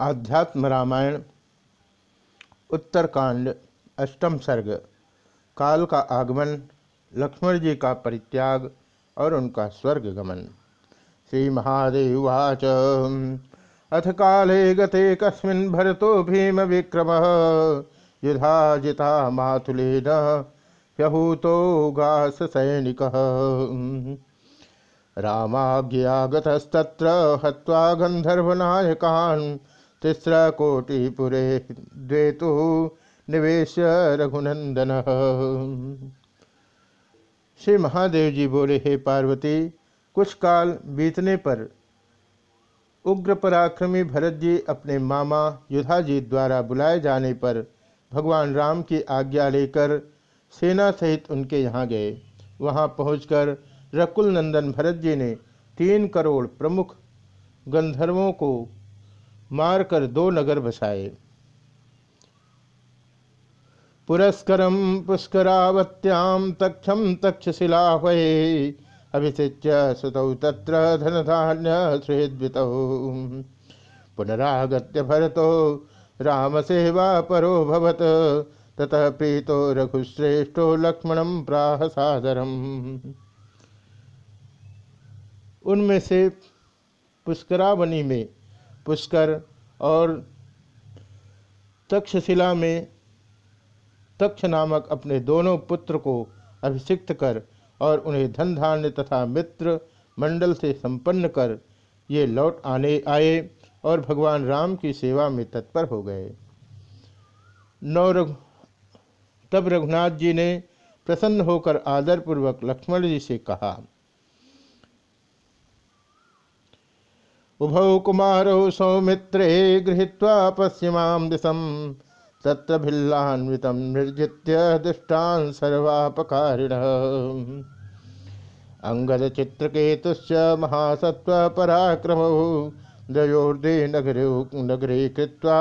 आध्यात्म रामायण, उत्तरकांड, अष्टम सर्ग, काल का आगमन, लक्ष्मण जी का परित्याग और उनका स्वर्ग गमन। श्री महादेवाच अथ काले गते कस्मिन् भरतो भीम विक्रम, युधा जिता मातुलेन ह्यहूतो गास सैनिक। रामाज्ञागतस्तत्र हत्वा गन्धर्वनायकान् तिस्रकोटिपुरे द्वे तो निवेश रघुनंदन। श्री महादेव जी बोले, हे पार्वती, कुछ काल बीतने पर उग्र पराक्रमी भरत जी अपने मामा युधा जी द्वारा बुलाए जाने पर भगवान राम की आज्ञा लेकर सेना सहित उनके यहाँ गए। वहाँ पहुंचकर रकुल नंदन भरत जी ने तीन करोड़ प्रमुख गंधर्वों को मारकर दो नगर बसाए। पुरस्करम पुष्करावत्याम तक्षम तक्षशिला अभिषिच्य सुतौ तत्र धनधान्य सुहृद्वित पुनरागत्य भरतो राम सेवा परो भवत, ततः प्रीतो रघुश्रेष्ठो लक्ष्मणम प्राह सादरम उनमें से पुष्करावनी में पुष्कर और तक्षशिला में तक्ष नामक अपने दोनों पुत्र को अभिषिक्त कर और उन्हें धन धान्य तथा मित्र मंडल से संपन्न कर ये लौट आने, आए और भगवान राम की सेवा में तत्पर हो गए। नौ रघु, तब रघुनाथ जी ने प्रसन्न होकर आदरपूर्वक लक्ष्मण जी से कहा उभौ कुमारौ सौमित्रे गृहीत्वा पश्चिमा दिशम तत्र भिल्लान्वित निर्जित्य दुष्टान सर्वापकारिण। अंगद चित्रकेतुश्च महासत्व पराक्रमौ दयोर्दे नगरे नगरे कृत्वा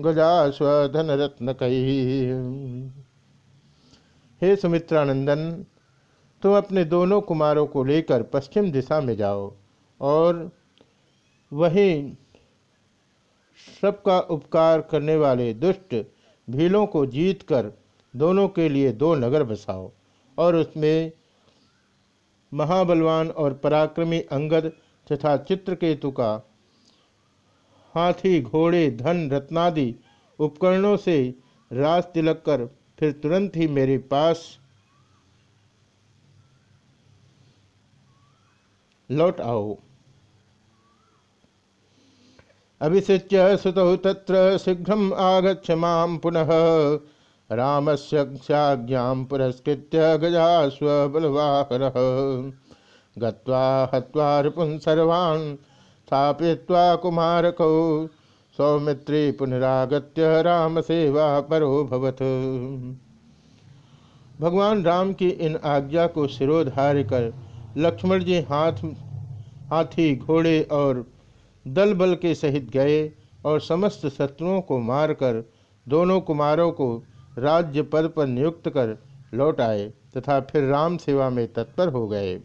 गजा स्वधनरत्नक हे सुमित्रानंदन तुम अपने दोनों कुमारों को लेकर पश्चिम दिशा में जाओ और वहीं सबका उपकार करने वाले दुष्ट भीलों को जीतकर दोनों के लिए दो नगर बसाओ और उसमें महाबलवान और पराक्रमी अंगद तथा चित्रकेतु का हाथी, घोड़े, धन, रत्नादि उपकरणों से रास तिलक कर फिर तुरंत ही मेरे पास लौट आओ। अभिषिच्य सुतौ तत्र शीघ्र आगछ पुनः। रामस्य साज्ञां पुरस्कृत्य गजा स्वबलवाहरः गत्वा हत्वा रिपुन् कुमारकौ। सौमित्री पुनरागत्य राम सेवा परो भगवान राम की इन आज्ञा को सिरोधार्य कर लक्ष्मण जी हाथ हाथी घोड़े और दल बल के सहित गए और समस्त शत्रुओं को मारकर, दोनों कुमारों को राज्य पद पर नियुक्त कर लौट आए तथा फिर राम सेवा में तत्पर हो गए।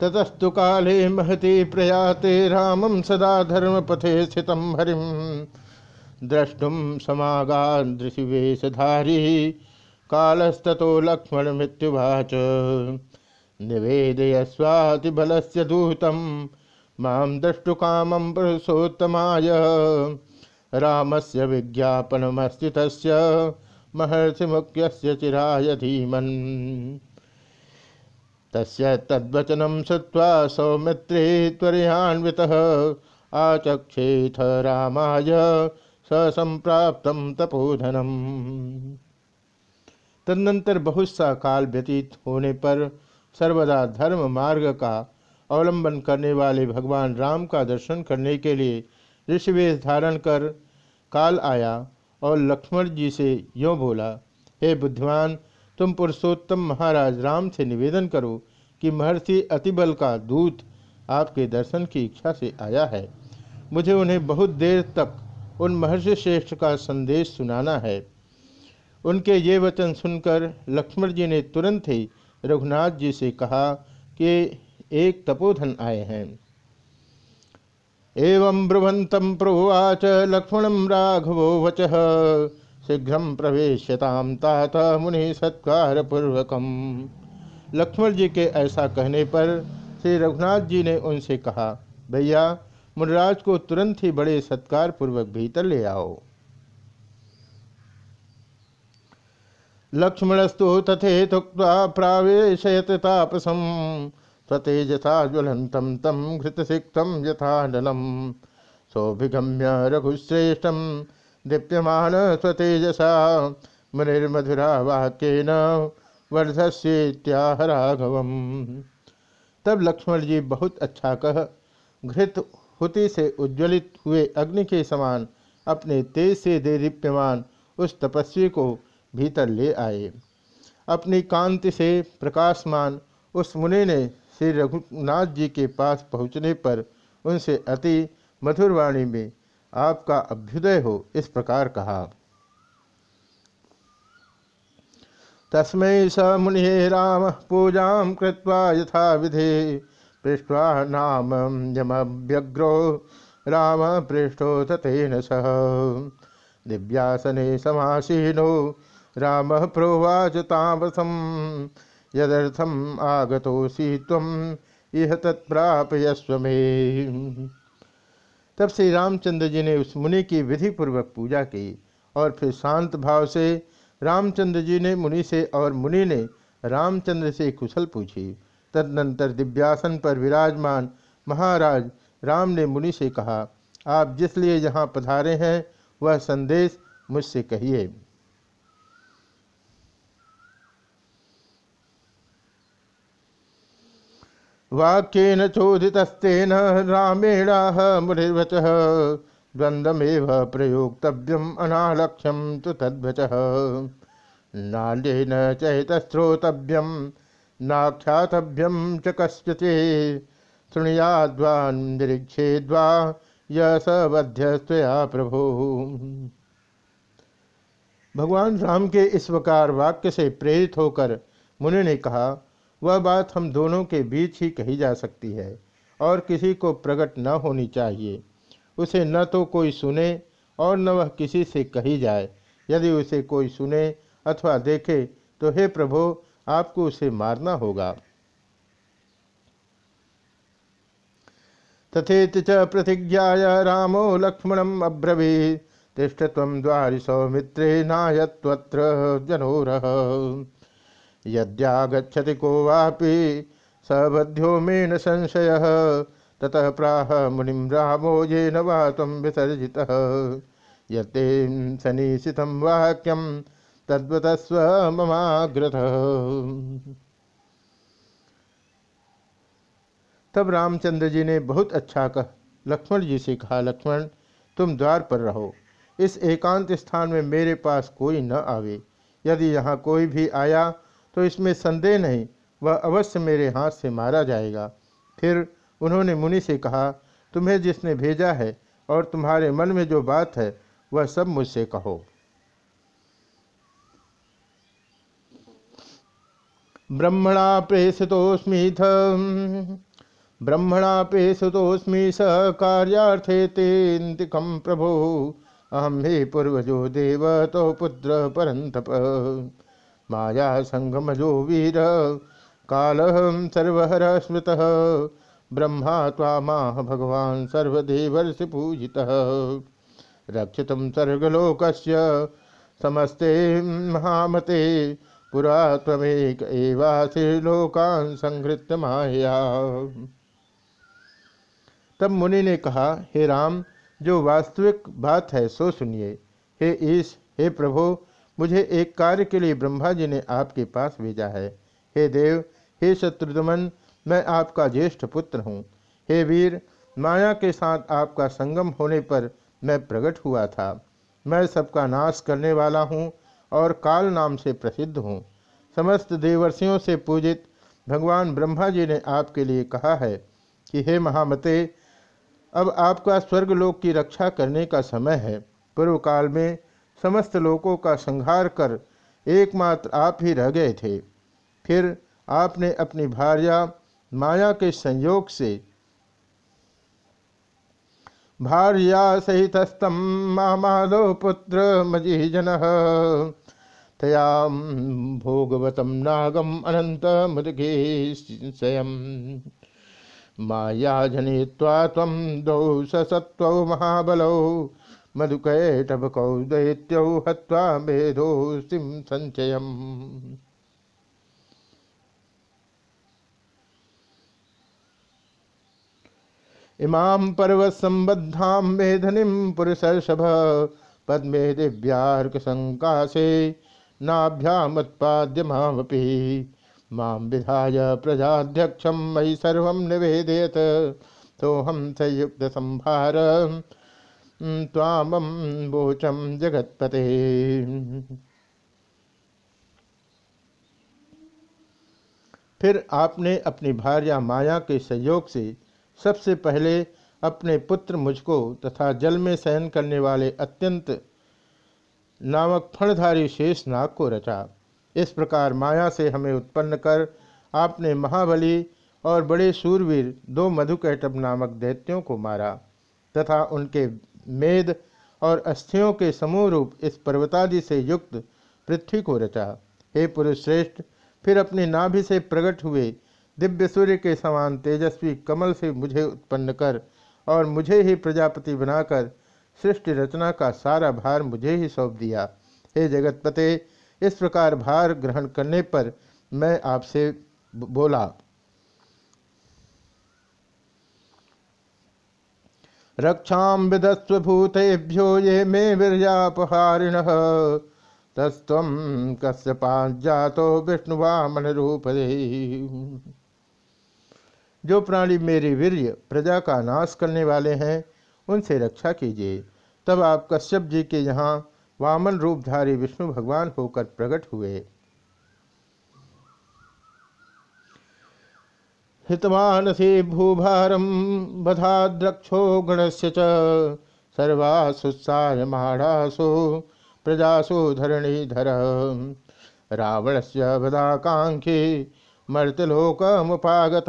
ततस्तु काले महति प्रयाते रामम सदा धर्म पथे स्थित हरिम द्रष्टुम समागा दृशिवेशधारी कालस्तो लक्ष्मण मृत्युवाच निवेदयस्वातिबल से दूत माँ द्रष्टुकामं पुरुषोत्तमाय। रामस्य विज्ञापनमस्थितस्य महर्षिमुख्यस्य चिराय धीमन्। तस्य तद्वचनं श्रुत्वा सौमित्रे त्वरयान्वितः आचक्षेथ रामाय। स तपोधनम्। तदनंतर बहुत सा काल व्यतीत होने पर सर्वदा धर्म मार्ग का अवलंबन करने वाले भगवान राम का दर्शन करने के लिए ऋषिवेश धारण कर काल आया और लक्ष्मण जी से यों बोला, हे बुद्धिमान, तुम पुरुषोत्तम महाराज राम से निवेदन करो कि महर्षि अतिबल का दूत आपके दर्शन की इच्छा से आया है। मुझे उन्हें बहुत देर तक उन महर्षि श्रेष्ठ का संदेश सुनाना है। उनके ये वचन सुनकर लक्ष्मण जी ने तुरंत ही रघुनाथ जी से कहा कि एक तपोधन आए हैं। एवं ब्रुवंतम प्रभुवाच लक्ष्मण राघवो वच, शीघ्र प्रवेशताम तात मुनि सत्कार पूर्वकम लक्ष्मण जी के ऐसा कहने पर श्री रघुनाथ जी ने उनसे कहा, भैया, मुनराज को तुरंत ही बड़े सत्कार पूर्वक भीतर ले आओ। लक्ष्मणस्तु तथेतुक्त्वा प्रावेशयत तापसम स्वतेजसा ज्वलंतम तम घृतसिक्तम यथानलम। सौभिगम्य रघुश्रेष्ठम दीप्यमान स्वतेजसा। मुनिर्मधुरा वाक्यन वर्धस्येत्याह राघवम। तब लक्ष्मण जी बहुत अच्छा कह, घृत हुति से उज्ज्वलित हुए अग्नि के समान अपने तेज से दे दीप्यमान उस तपस्वी को भीतर ले आए। अपनी कांति से प्रकाशमान उस मुनि ने श्री रघुनाथ जी के पास पहुँचने पर उनसे अति मधुरवाणी में, आपका अभ्युदय हो, इस प्रकार कहा। तस्मै स मुनि राम, पूजा कृत्वा यथा विधि पृष्ठवा नाम यमव्यग्रो, राम पृष्ठो तथेन सह। दिव्यासने समासीनो राम प्रोवाच तामसम यदर्थम आगतोसी तम यह तत्प्रापयस्व में। तब श्री रामचंद्र जी ने उस मुनि की विधि पूर्वक पूजा की और फिर शांत भाव से रामचंद्र जी ने मुनि से और मुनि ने रामचंद्र से कुशल पूछी। तदनंतर दिव्यासन पर विराजमान महाराज राम ने मुनि से कहा, आप जिस लिए यहाँ पधारे हैं, वह संदेश मुझसे कहिए। वाक्यन चोदितस्तेन रामेणाह मुनिर्वच द्वंद्वमेव प्रयोक्तव्यम अनालक्ष्यम तो तद्वच। नाल्येन चैतस्रोतव्यम नाख्यातव्यम च कस्यचे शृणुयाद्वा निरीक्षेद्वा यह प्रभु। भगवान राम के इस वकार वाक्य से प्रेरित होकर मुनि ने कहा वह बात हम दोनों के बीच ही कही जा सकती है, और किसी को प्रकट न होनी चाहिए। उसे न तो कोई सुने, और न वह किसी से कही जाए। यदि उसे कोई सुने अथवा देखे तो हे प्रभु, आपको उसे मारना होगा। तथेत च प्रतिज्ञा रामो लक्ष्मणम अब्रवी तिष्ठ तम द्वारि सौमित्रे नायत्वत्र जनोरह यद्यागछति को वापि सबध्यो मे न संशय, ततः प्राह मुनिम रामो ये न वा तम विसर्जित। यते सनीशित वाक्यम तद्वतस्व ममाग्रथ तब रामचंद्र जी ने बहुत अच्छा कह, लक्ष्मण जी से कहा, लक्ष्मण, तुम द्वार पर रहो। इस एकांत स्थान में मेरे पास कोई न आवे। यदि यहाँ कोई भी आया तो इसमें संदेह नहीं, वह अवश्य मेरे हाथ से मारा जाएगा। फिर उन्होंने मुनि से कहा, तुम्हें जिसने भेजा है और तुम्हारे मन में जो बात है, वह सब मुझसे कहो। ब्रह्मणा प्रेषितोस्मीथ ब्रह्मणा प्रेषितोस्मी स कार्यार्थे तेन्तिकम प्रभो। अहम हे पूर्वजो देव तो पुत्र परंतप माया संगमजो वीर काल सर्वहर स्मृत ब्रह्मा तामाह भगवान सर्वदेवर्ष पूजि रक्षित सर्गलोक समस्ते महामते। पुरा तमेक लोकान संहृत माया। तब मुनि ने कहा, हे राम, जो वास्तविक बात है, सो सुनिए। हे ईश, हे प्रभु मुझे एक कार्य के लिए ब्रह्मा जी ने आपके पास भेजा है। हे देव, हे शत्रुदमन, मैं आपका ज्येष्ठ पुत्र हूँ। हे वीर, माया के साथ आपका संगम होने पर मैं प्रकट हुआ था। मैं सबका नाश करने वाला हूँ और काल नाम से प्रसिद्ध हूँ। समस्त देवर्षियों से पूजित भगवान ब्रह्मा जी ने आपके लिए कहा है कि हे महामते, अब आपका स्वर्गलोक की रक्षा करने का समय है। पूर्व काल में समस्त लोगों का संहार कर एकमात्र आप ही रह गए थे। फिर आपने अपनी भार्या माया के संयोग से भार्या सहितस्तम मामालो पुत्र मजीजन तया भोगवतम नागम अनंत मुदगे स्वयं माया जनित्वा तम दौ सत्व महाबलौ मधुकैटभकौ दैत्यौ हत्वा मेधोसिं संचयम् इमां पर्वतसम्बद्धां मेधनीं पुरुषर्षभ, पद्मे दिव्यार्कसङ्काशे नाभ्यामुत्पाद्य मामपि माँ विधाय प्रजाध्यक्षं मयि सर्वं निवेदयत, सोऽहं संयुक्तसंभार त्वामं वोचं जगत्पते। फिर आपने अपनी भार्या माया के सहयोग से सबसे पहले अपने पुत्र मुझको तथा जल में सहन करने वाले अत्यंत नामक फणधारी शेष नाग को रचा। इस प्रकार माया से हमें उत्पन्न कर आपने महाबली और बड़े सूरवीर दो मधुकैटभ नामक दैत्यों को मारा तथा उनके मेद और अस्थियों के समूह रूप इस पर्वतादि से युक्त पृथ्वी को रचा। हे पुरुष श्रेष्ठ, फिर अपनी नाभि से प्रकट हुए दिव्य सूर्य के समान तेजस्वी कमल से मुझे उत्पन्न कर और मुझे ही प्रजापति बनाकर सृष्टि रचना का सारा भार मुझे ही सौंप दिया। हे जगतपते, इस प्रकार भार ग्रहण करने पर मैं आपसे बोला। रक्षा विदस्व भूतेभ्यो ये मे वीरजापहारिण तस्व कश्यपाजातो विष्णुवामन रूप जो प्राणी मेरे वीर्य, प्रजा का नाश करने वाले हैं, उनसे रक्षा कीजिए। तब आप कश्यप जी के यहाँ वामन रूपधारी विष्णु भगवान होकर प्रकट हुए। हितवान से भूभारम बधाद्रक्षो गणस्य च। सर्वासुत्साह महाड़ासो प्रजासु धरणीधर। रावण से बदाकांक्षी मर्तलोकमुपागत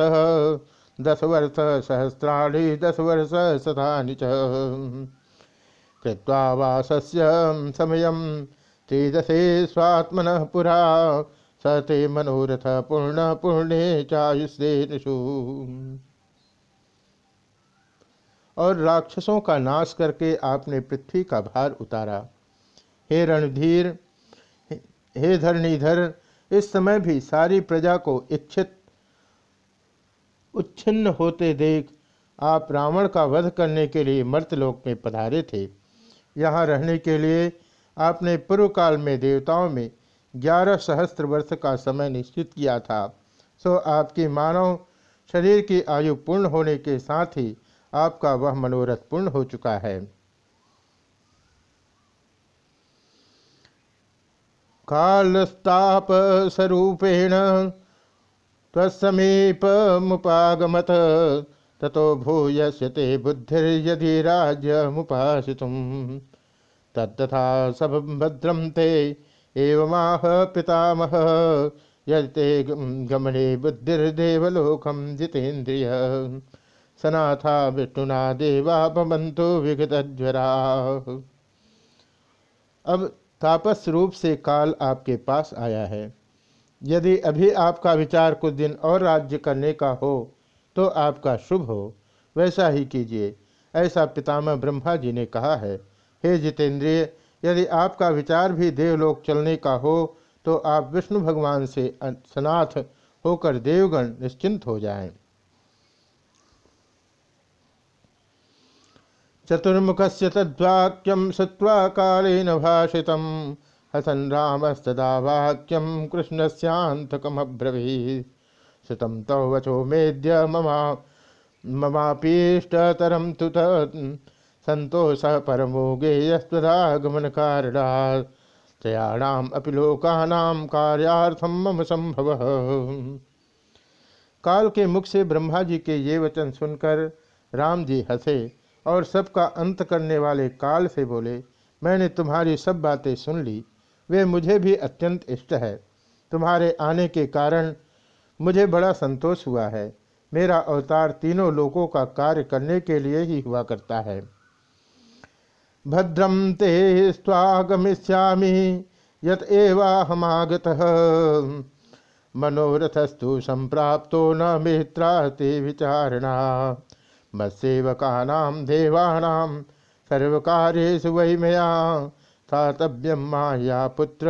दस वर्ष सहस्राणि दस वर्ष शतानि च। कृत्वा वासस्य समयं त्रिदशे स्वात्मनः पुरा। स ते मनोरथ पूर्ण पूर्णे चायुषेषु और राक्षसों का नाश करके आपने पृथ्वी का भार उतारा। हे रणधीर, हे धरणीधर, इस समय भी सारी प्रजा को इच्छित, उच्छिन्न होते देख, आप रावण का वध करने के लिए मर्तलोक में पधारे थे। यहाँ रहने के लिए आपने पूर्व काल में देवताओं में ग्यारह सहस्त्र वर्ष का समय निश्चित किया था। सो आपकी मानव शरीर की आयु पूर्ण होने के साथ ही आपका वह मनोरथ पूर्ण हो चुका है। कालस्ताप स्वरूपेण तत्समीपमुपागमत ततो भूयस्य ते बुद्धिर्यदि राज्यमुपासितुं तत्तथा सबभद्रं ते एवमाह पितामह। यदि गमने बुद्धिर्देवलोकं जितेन्द्रिय। सनाथा विष्णुना देवा भवन्तु विगतज्वरा। अब तापस रूप से काल आपके पास आया है। यदि अभी आपका विचार कुछ दिन और राज्य करने का हो तो आपका शुभ हो। वैसा ही कीजिए। ऐसा पितामह ब्रह्मा जी ने कहा है, हे जितेंद्रिय यदि आपका विचार भी देवलोक चलने का हो तो आप विष्णु भगवान से सनाथ होकर देवगण निश्चिंत हो जाएँ। चतुर्मुख से तद्वाक्यम श्रुवा कालेन भाषित हसन रामस्तदा वाक्यम कृष्णस्यांतकमब्रवी श्रुतम तव वचो मेद्य ममा ममापीष्टतरम तुत संतोष परमो गेयस्वदागमन कारणा त्रयाणाम अपि लोकानाम कार्यार्थम मम संभव काल के मुख से ब्रह्मा जी के ये वचन सुनकर राम जी हंसे और सबका अंत करने वाले काल से बोले, मैंने तुम्हारी सब बातें सुन ली। वे मुझे भी अत्यंत इष्ट है। तुम्हारे आने के कारण मुझे बड़ा संतोष हुआ है। मेरा अवतार तीनों लोगों का कार्य करने के लिए ही हुआ करता है। भद्रम ते स्वागमिष्यामि, यत एवाहमागत। मनोरथस्तु संप्राप्तो न मित्रा ते विचारणा। मत्सेवका देवानां सर्वकार्येषु वै मया स्थातव्यम माया पुत्र,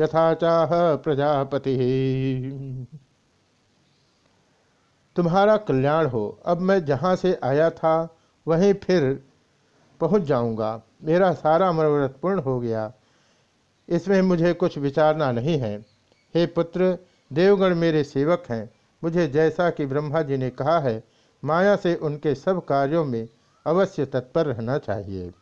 यथा चाह प्रजापति। तुम्हारा कल्याण हो, अब मैं जहाँ से आया था, वहीं फिर पहुँच जाऊँगा। मेरा सारा मनोरथ पूर्ण हो गया। इसमें मुझे कुछ विचारना नहीं है। हे पुत्र, देवगण मेरे सेवक हैं। मुझे जैसा कि ब्रह्मा जी ने कहा है, माया से उनके सब कार्यों में अवश्य तत्पर रहना चाहिए।